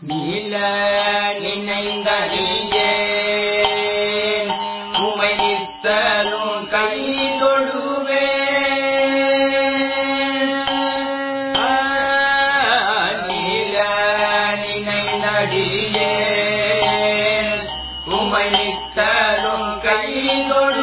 நீல நினைந்தடியே உமை கை தொழுவே நீல நினைந்தடியே உமை நித்தரும் கை தொழுவே